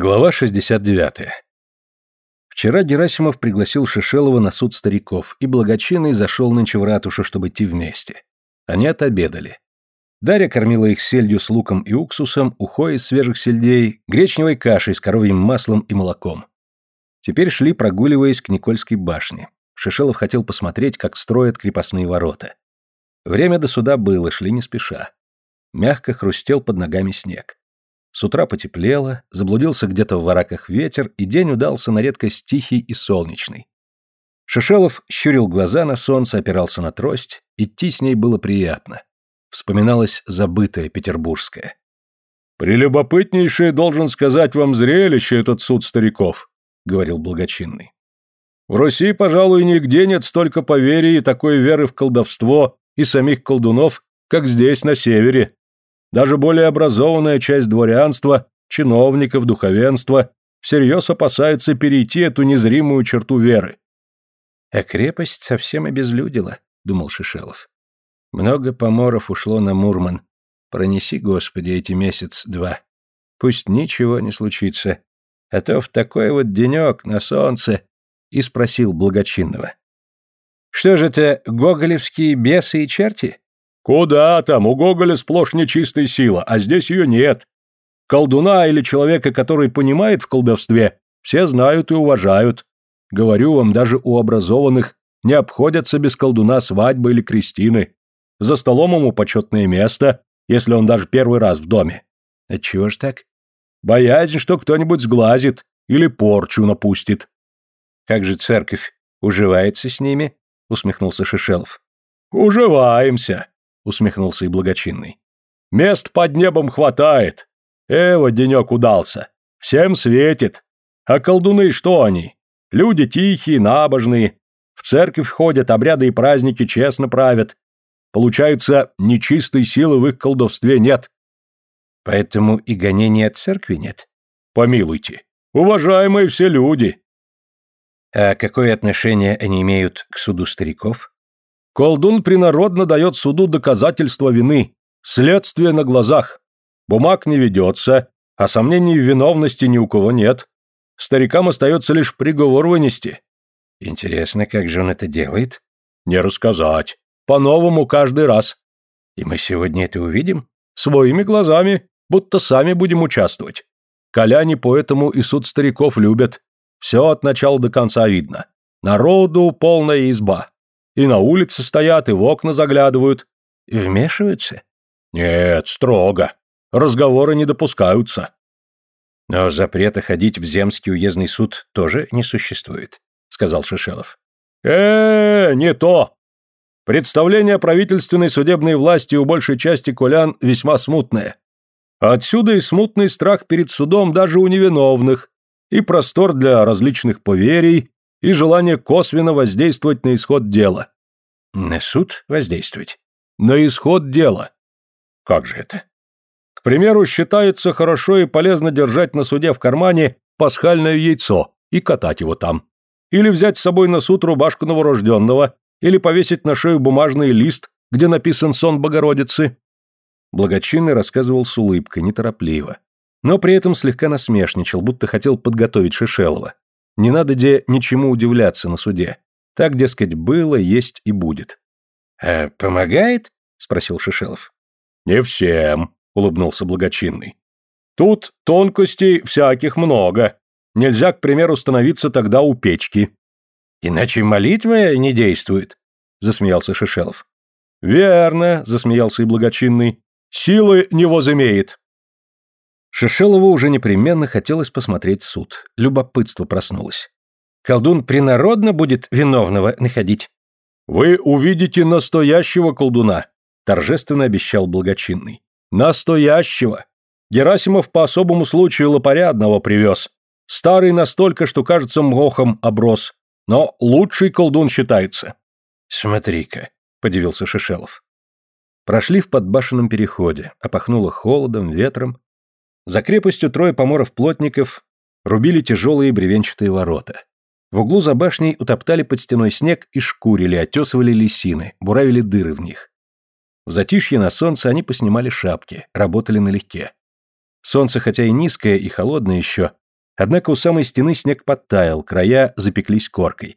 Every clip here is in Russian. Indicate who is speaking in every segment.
Speaker 1: Глава 69. Вчера Герасимов пригласил Шишелова на суд стариков, и благочинный зашел нынче в ратушу, чтобы идти вместе. Они отобедали. Дарья кормила их сельдью с луком и уксусом, ухой из свежих сельдей, гречневой кашей с коровьим маслом и молоком. Теперь шли, прогуливаясь к Никольской башне. Шишелов хотел посмотреть, как строят крепостные ворота. Время до суда было, шли не спеша. Мягко хрустел под ногами снег. С утра потеплело, заблудился где-то в вораках ветер, и день удался на редкость тихий и солнечный. Шишелов щурил глаза на солнце, опирался на трость, идти с ней было приятно. Вспоминалось забытое петербургское.
Speaker 2: «Прелюбопытнейшее, должен сказать вам, зрелище этот суд стариков», — говорил благочинный. «В Руси, пожалуй, нигде нет столько поверий и такой веры в колдовство и самих колдунов, как здесь, на севере. Даже более образованная часть дворянства, чиновников, духовенства всерьез опасается перейти эту незримую черту веры.
Speaker 1: «А крепость совсем обезлюдила», — думал Шишелов. «Много поморов ушло на Мурман. Пронеси, Господи, эти месяц-два. Пусть ничего не случится. А то в такой вот денек на солнце...» И спросил благочинного. «Что же это, гоголевские бесы и черти?»
Speaker 2: Куда там, у Гоголя сплошь нечистая сила, а здесь ее нет. Колдуна или человека, который понимает в колдовстве, все знают и уважают. Говорю вам, даже у образованных не обходятся без колдуна свадьбы или крестины. За столом ему почетное место, если он даже первый раз в доме.
Speaker 1: Отчего ж так?
Speaker 2: Боязнь, что кто-нибудь сглазит или порчу напустит.
Speaker 1: Как же церковь уживается с ними? Усмехнулся Шишелов.
Speaker 2: Уживаемся усмехнулся и благочинный. Мест под небом хватает. Эва, денек удался. Всем светит. А колдуны что они? Люди тихие, набожные. В церковь ходят, обряды и праздники честно правят. Получается, нечистой силы в их колдовстве нет.
Speaker 1: Поэтому и гонения от церкви нет?
Speaker 2: Помилуйте. Уважаемые все люди.
Speaker 1: А какое отношение они имеют к суду стариков?
Speaker 2: Колдун принародно дает суду доказательства вины, следствие на глазах. Бумаг не ведется, а сомнений в виновности ни у кого нет. Старикам остается лишь приговор вынести.
Speaker 1: Интересно, как же он это делает?
Speaker 2: Не рассказать. По-новому каждый раз.
Speaker 1: И мы сегодня это увидим?
Speaker 2: Своими глазами, будто сами будем участвовать. Коляне поэтому и суд стариков любят. Все от начала до конца видно. Народу полная изба. И на улице стоят, и в окна заглядывают.
Speaker 1: Вмешиваются?
Speaker 2: Нет, строго. Разговоры не допускаются.
Speaker 1: Но запрета ходить в земский уездный суд тоже не существует, сказал Шишелов.
Speaker 2: э, не то. Представление правительственной судебной власти у большей части кулян весьма смутное. Отсюда и смутный страх перед судом даже у невиновных, и простор для различных поверий, и желание косвенно воздействовать на исход дела.
Speaker 1: На суд воздействовать?
Speaker 2: На исход дела.
Speaker 1: Как же это?
Speaker 2: К примеру, считается хорошо и полезно держать на суде в кармане пасхальное яйцо и катать его там. Или взять с собой на суд рубашку новорожденного, или повесить на шею бумажный лист, где написан сон Богородицы.
Speaker 1: Благочинный рассказывал с улыбкой, неторопливо. Но при этом слегка насмешничал, будто хотел подготовить Шишелова. Не надо где ничему удивляться на суде. Так, дескать, было, есть и будет.
Speaker 2: «А помогает?» — спросил Шишелов. «Не всем», — улыбнулся благочинный. «Тут тонкостей всяких много. Нельзя, к примеру, становиться тогда у печки».
Speaker 1: «Иначе молитва не действует», — засмеялся Шишелов.
Speaker 2: «Верно», — засмеялся и благочинный. «Силы не возымеет».
Speaker 1: Шишелову уже непременно хотелось посмотреть суд. Любопытство проснулось. Колдун принародно будет виновного находить.
Speaker 2: «Вы увидите настоящего колдуна», — торжественно обещал благочинный. «Настоящего! Герасимов по особому случаю лопаря одного привез. Старый настолько, что, кажется, мохом оброс. Но лучший колдун считается».
Speaker 1: «Смотри-ка», — подивился Шишелов. Прошли в подбашенном переходе, опахнуло холодом, ветром, за крепостью трое поморов-плотников рубили тяжелые бревенчатые ворота. В углу за башней утоптали под стеной снег и шкурили, отесывали лисины, буравили дыры в них. В затишье на солнце они поснимали шапки, работали налегке. Солнце, хотя и низкое и холодное еще, Однако у самой стены снег подтаял, края запеклись коркой.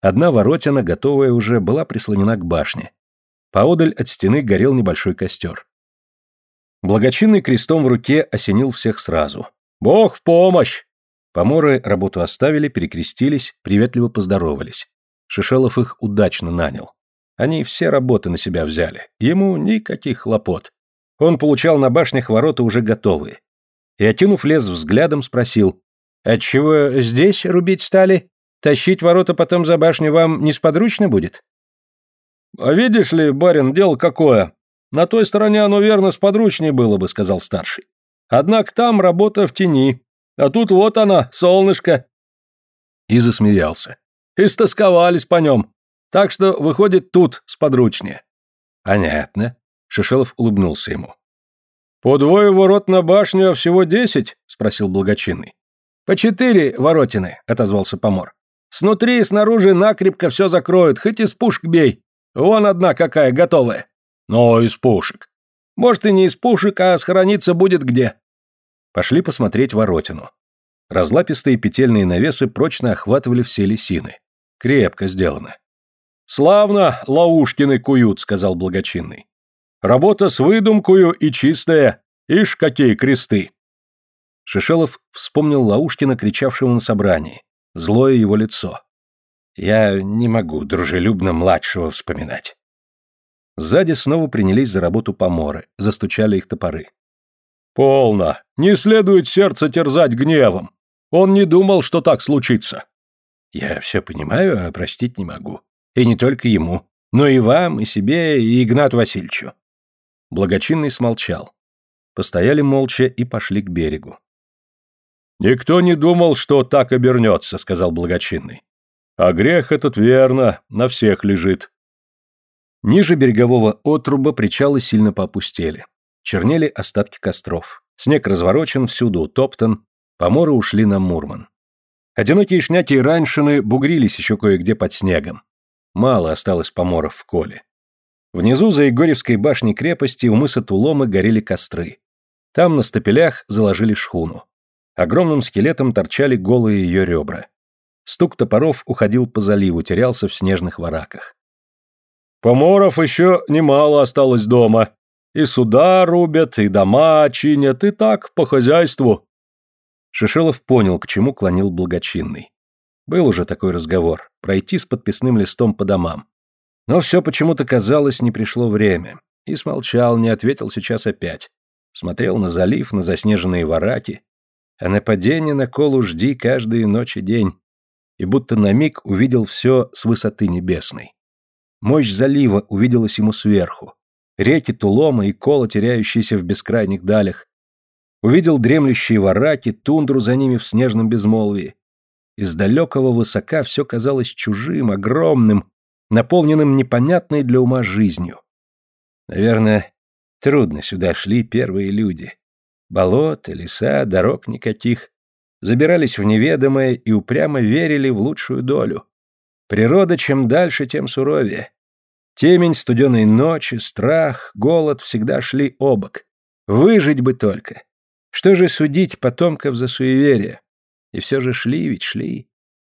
Speaker 1: Одна воротина, готовая уже, была прислонена к башне. Поодаль от стены горел небольшой костер. Благочинный крестом в руке осенил всех сразу. «Бог в помощь!» Поморы работу оставили, перекрестились, приветливо поздоровались. Шишелов их удачно нанял. Они все работы на себя взяли. Ему никаких хлопот. Он получал на башнях ворота уже готовые. И, окинув лес взглядом, спросил, «Отчего здесь рубить стали? Тащить ворота потом за башню вам несподручно будет?»
Speaker 2: «А видишь ли, барин, дело какое? На той стороне оно верно сподручнее было бы», — сказал старший. «Однако там работа в тени, а тут вот она, солнышко».
Speaker 1: И засмеялся.
Speaker 2: «Истосковались по нем. Так что, выходит, тут сподручнее».
Speaker 1: «Понятно», — Шишелов улыбнулся ему.
Speaker 2: «По двое ворот на башню, а всего десять?» — спросил благочинный.
Speaker 3: «По четыре воротины», — отозвался помор. «Снутри и снаружи накрепко все закроют, хоть из пушек бей. Вон одна какая, готовая».
Speaker 2: «Но из пушек».
Speaker 3: «Может, и не из пушек, а схорониться будет где».
Speaker 1: Пошли посмотреть воротину. Разлапистые петельные навесы прочно охватывали все лисины. Крепко сделано.
Speaker 2: «Славно Лаушкины куют», — сказал благочинный. «Работа с выдумкою и чистая. Ишь, какие кресты!»
Speaker 1: Шишелов вспомнил Лаушкина, кричавшего на собрании. Злое его лицо. «Я не могу дружелюбно младшего вспоминать». Сзади снова принялись за работу поморы, застучали их топоры.
Speaker 2: «Полно! Не следует сердце терзать гневом! Он не думал, что так случится!»
Speaker 1: «Я все понимаю, а простить не могу. И не только ему, но и вам, и себе, и Игнату Васильевичу». Благочинный смолчал. Постояли молча и пошли к берегу.
Speaker 2: «Никто не думал, что так обернется», — сказал благочинный. «А грех этот верно, на всех лежит».
Speaker 1: Ниже берегового отруба причалы сильно поопустели. Чернели остатки костров. Снег разворочен, всюду утоптан. Поморы ушли на Мурман. Одинокие шняки и раньшины бугрились еще кое-где под снегом. Мало осталось поморов в коле. Внизу за Егорьевской башней крепости у мыса Туломы горели костры. Там на стапелях заложили шхуну. Огромным скелетом торчали голые ее ребра. Стук топоров уходил по заливу, терялся в снежных вораках.
Speaker 2: «Поморов еще немало осталось дома. И суда рубят, и дома чинят, и так, по хозяйству».
Speaker 1: Шишелов понял, к чему клонил благочинный. Был уже такой разговор, пройти с подписным листом по домам. Но все почему-то казалось, не пришло время. И смолчал, не ответил сейчас опять. Смотрел на залив, на заснеженные вараки, а нападение на колу жди каждые ночь и день, и будто на миг увидел все с высоты небесной. Мощь залива увиделась ему сверху, реки Тулома и кола, теряющиеся в бескрайних далях. Увидел дремлющие вараки, тундру за ними в снежном безмолвии. Из далекого высока все казалось чужим, огромным, наполненным непонятной для ума жизнью. Наверное, трудно сюда шли первые люди. Болота, леса, дорог никаких. Забирались в неведомое и упрямо верили в лучшую долю. Природа чем дальше, тем суровее. Темень студеной ночи, страх, голод всегда шли обок. Выжить бы только. Что же судить потомков за суеверие? И все же шли ведь шли.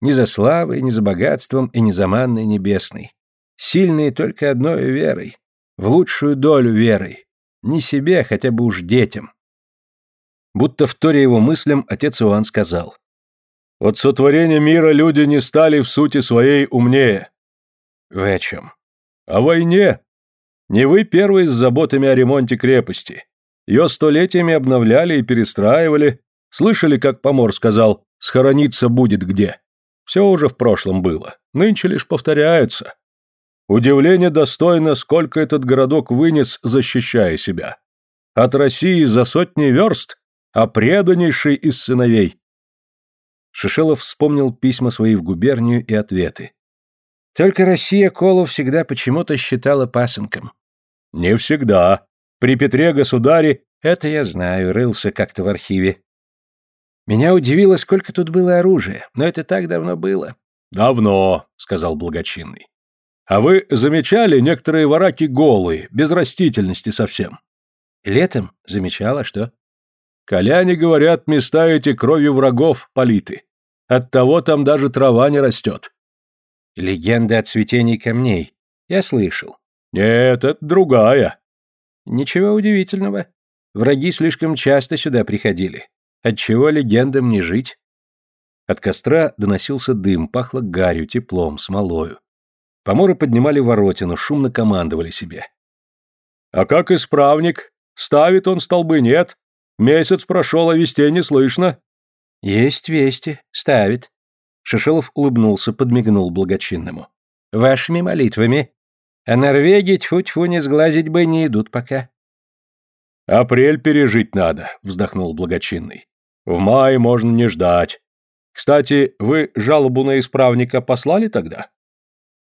Speaker 1: Ни за славой, ни за богатством и ни за манной небесной. Сильные только одной верой. В лучшую долю верой. Не себе, хотя бы уж детям. Будто вторя его мыслям, отец Иоанн сказал.
Speaker 2: «От сотворения мира люди не стали в сути своей умнее».
Speaker 1: «Вы о чем?»
Speaker 2: «О войне. Не вы первые с заботами о ремонте крепости. Ее столетиями обновляли и перестраивали. Слышали, как Помор сказал, схорониться будет где. Все уже в прошлом было. Нынче лишь повторяются. Удивление достойно, сколько этот городок вынес, защищая себя. От России за сотни верст а преданнейший из сыновей.
Speaker 1: Шишелов вспомнил письма свои в губернию и ответы. Только Россия Колу всегда почему-то считала пасынком.
Speaker 2: Не всегда. При Петре Государе...
Speaker 1: Это я знаю, рылся как-то в архиве. Меня удивило, сколько тут было оружия, но это так давно было.
Speaker 2: Давно, сказал благочинный. А вы замечали некоторые вараки голые, без растительности совсем?
Speaker 1: Летом замечала, что?
Speaker 2: Коляне, говорят, места эти кровью врагов политы. Оттого там даже трава не растет.
Speaker 1: Легенда о цветении камней. Я слышал.
Speaker 2: Нет, это другая.
Speaker 1: Ничего удивительного. Враги слишком часто сюда приходили. Отчего легендам не жить? От костра доносился дым, пахло гарью, теплом, смолою. Поморы поднимали воротину, шумно командовали себе.
Speaker 2: «А как исправник? Ставит он столбы, нет? Месяц прошел, а вестей не слышно».
Speaker 1: «Есть вести, ставит». Шишелов улыбнулся, подмигнул благочинному. «Вашими молитвами. А Норвегии тьфу-тьфу не сглазить бы не идут пока».
Speaker 2: «Апрель пережить надо», — вздохнул благочинный. «В мае можно не ждать. Кстати, вы жалобу на исправника послали тогда?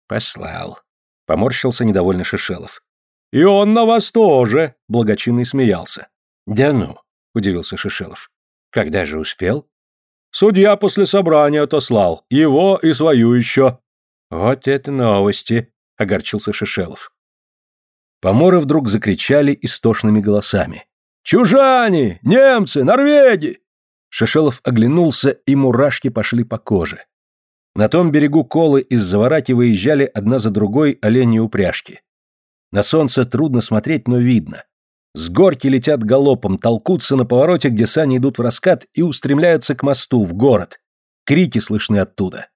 Speaker 1: Послал. Поморщился недовольно Шишелов.
Speaker 2: И он на вас тоже, благочинный смеялся.
Speaker 1: Да ну, удивился Шишелов. Когда же успел?
Speaker 2: Судья после собрания отослал. Его и свою еще.
Speaker 1: Вот это новости, огорчился Шишелов. Поморы вдруг закричали истошными голосами.
Speaker 2: «Чужане! Немцы! Норвеги!
Speaker 1: Шишелов оглянулся, и мурашки пошли по коже. На том берегу колы из Заварати выезжали одна за другой оленьи упряжки. На солнце трудно смотреть, но видно. С горки летят галопом, толкутся на повороте, где сани идут в раскат, и устремляются к мосту, в город. Крики слышны оттуда.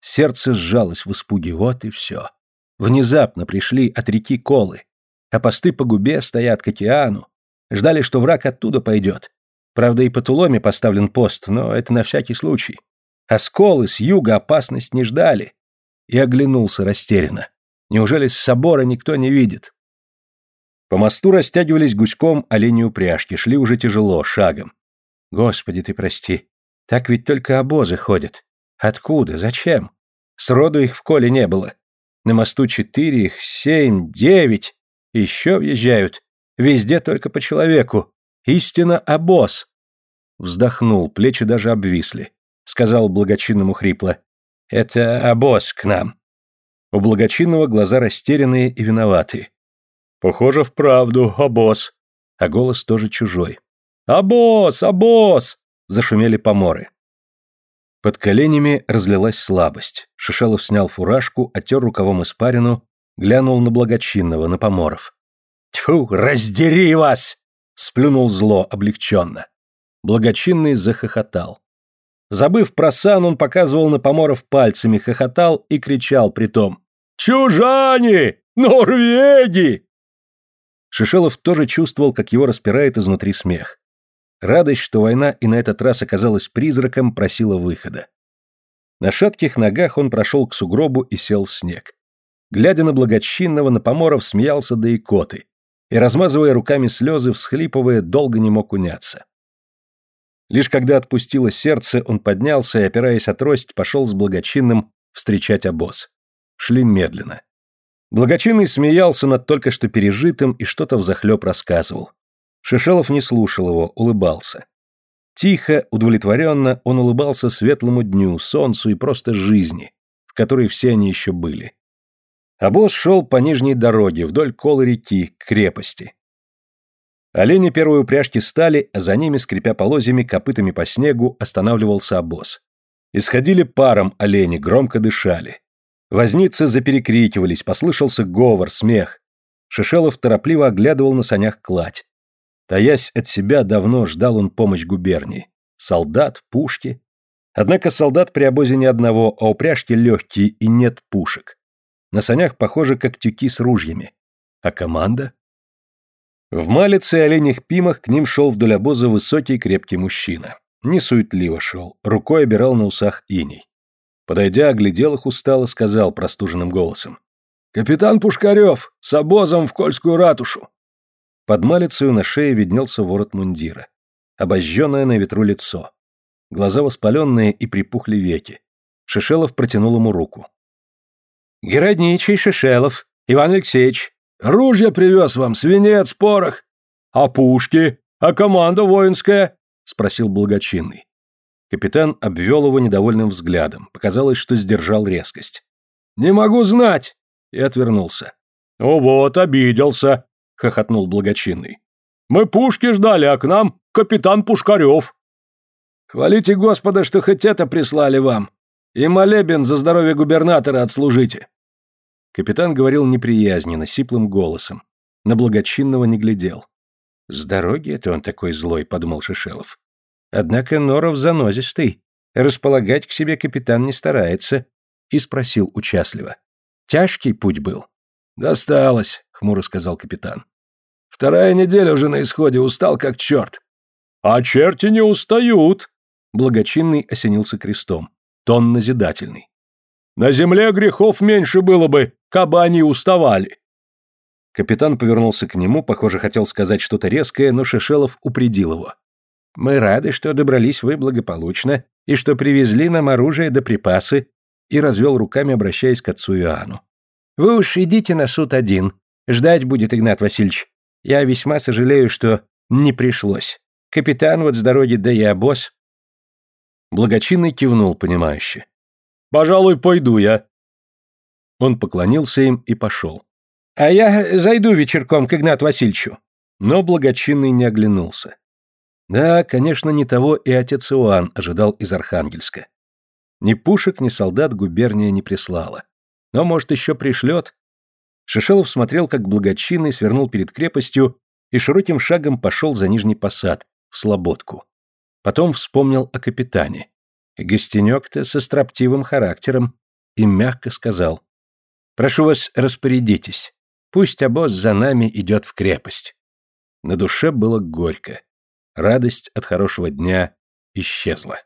Speaker 1: Сердце сжалось в испуге, вот и все. Внезапно пришли от реки колы, а посты по губе стоят к океану. Ждали, что враг оттуда пойдет. Правда, и по Туломе поставлен пост, но это на всякий случай. А сколы с юга опасность не ждали. И оглянулся растерянно. Неужели с собора никто не видит? По мосту растягивались гуськом олени упряжки, шли уже тяжело, шагом. Господи ты прости, так ведь только обозы ходят. Откуда? Зачем? Сроду их в коле не было. На мосту четыре их, семь, девять. Еще въезжают. Везде только по человеку. Истинно обоз. Вздохнул, плечи даже обвисли. Сказал благочинному хрипло. Это обоз к нам. У благочинного глаза растерянные и виноватые.
Speaker 2: Похоже, вправду, обоз.
Speaker 1: А голос тоже чужой.
Speaker 2: «Обоз! Обоз!»
Speaker 1: — зашумели поморы. Под коленями разлилась слабость. Шишелов снял фуражку, оттер рукавом испарину, глянул на благочинного, на поморов. «Тьфу, раздери вас!» Сплюнул зло, облегченно. Благочинный захохотал. Забыв про сан, он показывал на поморов пальцами, хохотал и кричал притом.
Speaker 2: «Чужане! Норвеги!»
Speaker 1: Шишелов тоже чувствовал, как его распирает изнутри смех. Радость, что война и на этот раз оказалась призраком, просила выхода. На шатких ногах он прошел к сугробу и сел в снег. Глядя на благочинного, на поморов смеялся до икоты и, размазывая руками слезы, всхлипывая, долго не мог уняться. Лишь когда отпустило сердце, он поднялся и, опираясь о трость, пошел с благочинным встречать обоз. Шли медленно. Благочинный смеялся над только что пережитым и что-то взахлеб рассказывал. Шишелов не слушал его, улыбался. Тихо, удовлетворенно он улыбался светлому дню, солнцу и просто жизни, в которой все они еще были. Босс шел по нижней дороге вдоль колы реки к крепости. Олени первой упряжки стали, а за ними, скрипя полозьями, копытами по снегу, останавливался обоз. Исходили паром олени, громко дышали. Возницы заперекрикивались, послышался говор, смех. Шишелов торопливо оглядывал на санях кладь. Таясь от себя, давно ждал он помощь губернии. Солдат, пушки. Однако солдат при обозе ни одного, а упряжки легкие и нет пушек. На санях похожи как тюки с ружьями. А команда? В малице и оленях пимах к ним шел вдоль обоза высокий крепкий мужчина. Не суетливо шел, рукой обирал на усах иней. Подойдя, оглядел их устало, сказал простуженным голосом. «Капитан Пушкарев, с обозом в Кольскую ратушу!» Под малицею на шее виднелся ворот мундира. Обожженное на ветру лицо. Глаза воспаленные и припухли веки. Шишелов протянул ему руку. Геродничий Шишелов, Иван Алексеевич. Ружья привез вам, свинец, порох. А пушки? А команда воинская? Спросил благочинный. Капитан обвел его недовольным взглядом. Показалось, что сдержал резкость. «Не могу знать!» И отвернулся.
Speaker 2: «О вот, обиделся!» — хохотнул благочинный. «Мы пушки ждали, а к нам капитан Пушкарев».
Speaker 3: «Хвалите Господа, что хоть это прислали вам, и молебен за здоровье губернатора отслужите».
Speaker 1: Капитан говорил неприязненно, сиплым голосом. На благочинного не глядел. «С дороги это он такой злой», — подумал Шишелов. Однако Норов занозистый. Располагать к себе капитан не старается. И спросил участливо. «Тяжкий путь был?»
Speaker 3: «Досталось», — хмуро сказал капитан. «Вторая неделя уже на исходе, устал как черт».
Speaker 2: «А черти не устают»,
Speaker 1: Благочинный осенился крестом. Тон назидательный.
Speaker 2: «На земле грехов меньше было бы, кабы они уставали».
Speaker 1: Капитан повернулся к нему, похоже, хотел сказать что-то резкое, но Шишелов упредил его. «Мы рады, что добрались вы благополучно и что привезли нам оружие да припасы», и развел руками, обращаясь к отцу Иоанну. «Вы уж идите на суд один. Ждать будет Игнат Васильевич. Я весьма сожалею, что не пришлось. Капитан вот с дороги, да и обоз. Благочинный кивнул, понимающе.
Speaker 2: «Пожалуй, пойду я».
Speaker 1: Он поклонился им и пошел. «А я зайду вечерком к Игнату Васильевичу». Но благочинный не оглянулся. Да, конечно, не того и отец Иоанн ожидал из Архангельска. Ни пушек, ни солдат губерния не прислала. Но, может, еще пришлет. Шишелов смотрел, как благочинный свернул перед крепостью и широким шагом пошел за Нижний Посад, в Слободку. Потом вспомнил о капитане. Гостенек-то со строптивым характером. И мягко сказал. «Прошу вас, распорядитесь. Пусть обоз за нами идет в крепость». На душе было горько. Радость от хорошего дня исчезла.